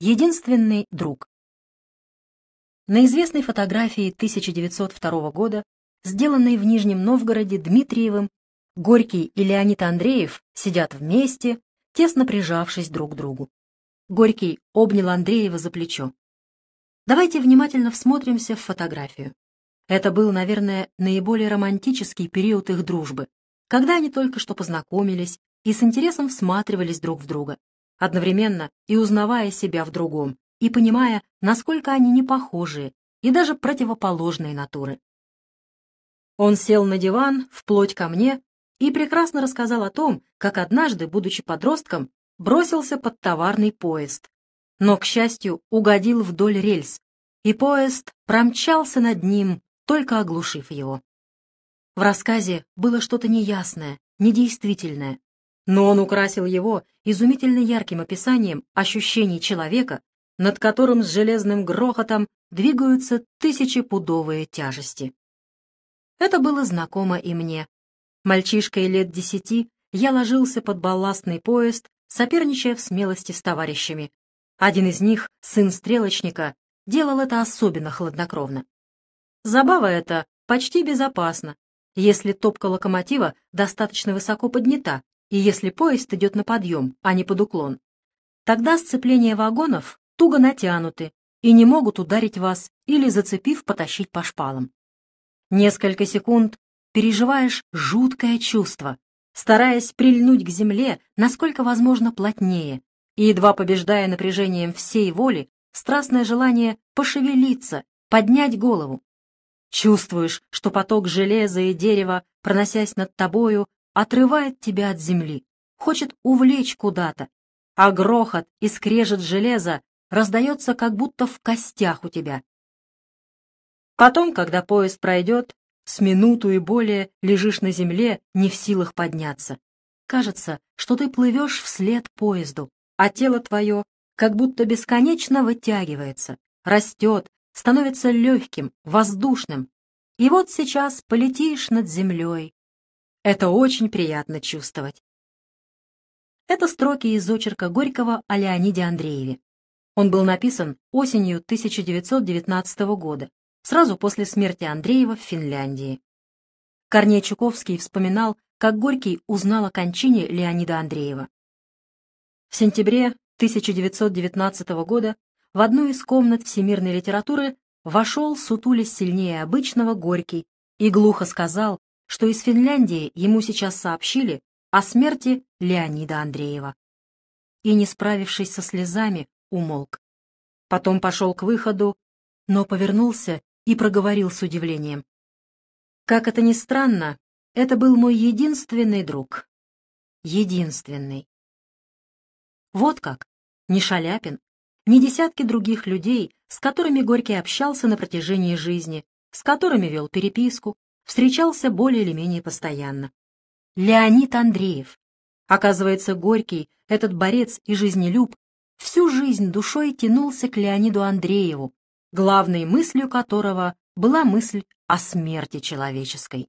Единственный друг. На известной фотографии 1902 года, сделанной в Нижнем Новгороде Дмитриевым, Горький и Леонид Андреев сидят вместе, тесно прижавшись друг к другу. Горький обнял Андреева за плечо. Давайте внимательно всмотримся в фотографию. Это был, наверное, наиболее романтический период их дружбы, когда они только что познакомились и с интересом всматривались друг в друга одновременно и узнавая себя в другом, и понимая, насколько они непохожие и даже противоположные натуры. Он сел на диван вплоть ко мне и прекрасно рассказал о том, как однажды, будучи подростком, бросился под товарный поезд, но, к счастью, угодил вдоль рельс, и поезд промчался над ним, только оглушив его. В рассказе было что-то неясное, недействительное, но он украсил его изумительно ярким описанием ощущений человека, над которым с железным грохотом двигаются тысячепудовые тяжести. Это было знакомо и мне. Мальчишкой лет десяти я ложился под балластный поезд, соперничая в смелости с товарищами. Один из них, сын стрелочника, делал это особенно хладнокровно. Забава эта почти безопасна, если топка локомотива достаточно высоко поднята, и если поезд идет на подъем, а не под уклон, тогда сцепления вагонов туго натянуты и не могут ударить вас или, зацепив, потащить по шпалам. Несколько секунд переживаешь жуткое чувство, стараясь прильнуть к земле, насколько возможно плотнее, и, едва побеждая напряжением всей воли, страстное желание пошевелиться, поднять голову. Чувствуешь, что поток железа и дерева, проносясь над тобою, отрывает тебя от земли, хочет увлечь куда-то, а грохот и скрежет железа раздается как будто в костях у тебя. Потом, когда поезд пройдет, с минуту и более лежишь на земле, не в силах подняться. Кажется, что ты плывешь вслед поезду, а тело твое как будто бесконечно вытягивается, растет, становится легким, воздушным. И вот сейчас полетишь над землей, это очень приятно чувствовать. Это строки из очерка Горького о Леониде Андрееве. Он был написан осенью 1919 года, сразу после смерти Андреева в Финляндии. Корней Чуковский вспоминал, как Горький узнал о кончине Леонида Андреева. В сентябре 1919 года в одну из комнат всемирной литературы вошел, сутулясь сильнее обычного, Горький и глухо сказал, что из Финляндии ему сейчас сообщили о смерти Леонида Андреева. И, не справившись со слезами, умолк. Потом пошел к выходу, но повернулся и проговорил с удивлением. Как это ни странно, это был мой единственный друг. Единственный. Вот как. Ни Шаляпин, ни десятки других людей, с которыми Горький общался на протяжении жизни, с которыми вел переписку, встречался более или менее постоянно. Леонид Андреев. Оказывается, Горький, этот борец и жизнелюб, всю жизнь душой тянулся к Леониду Андрееву, главной мыслью которого была мысль о смерти человеческой.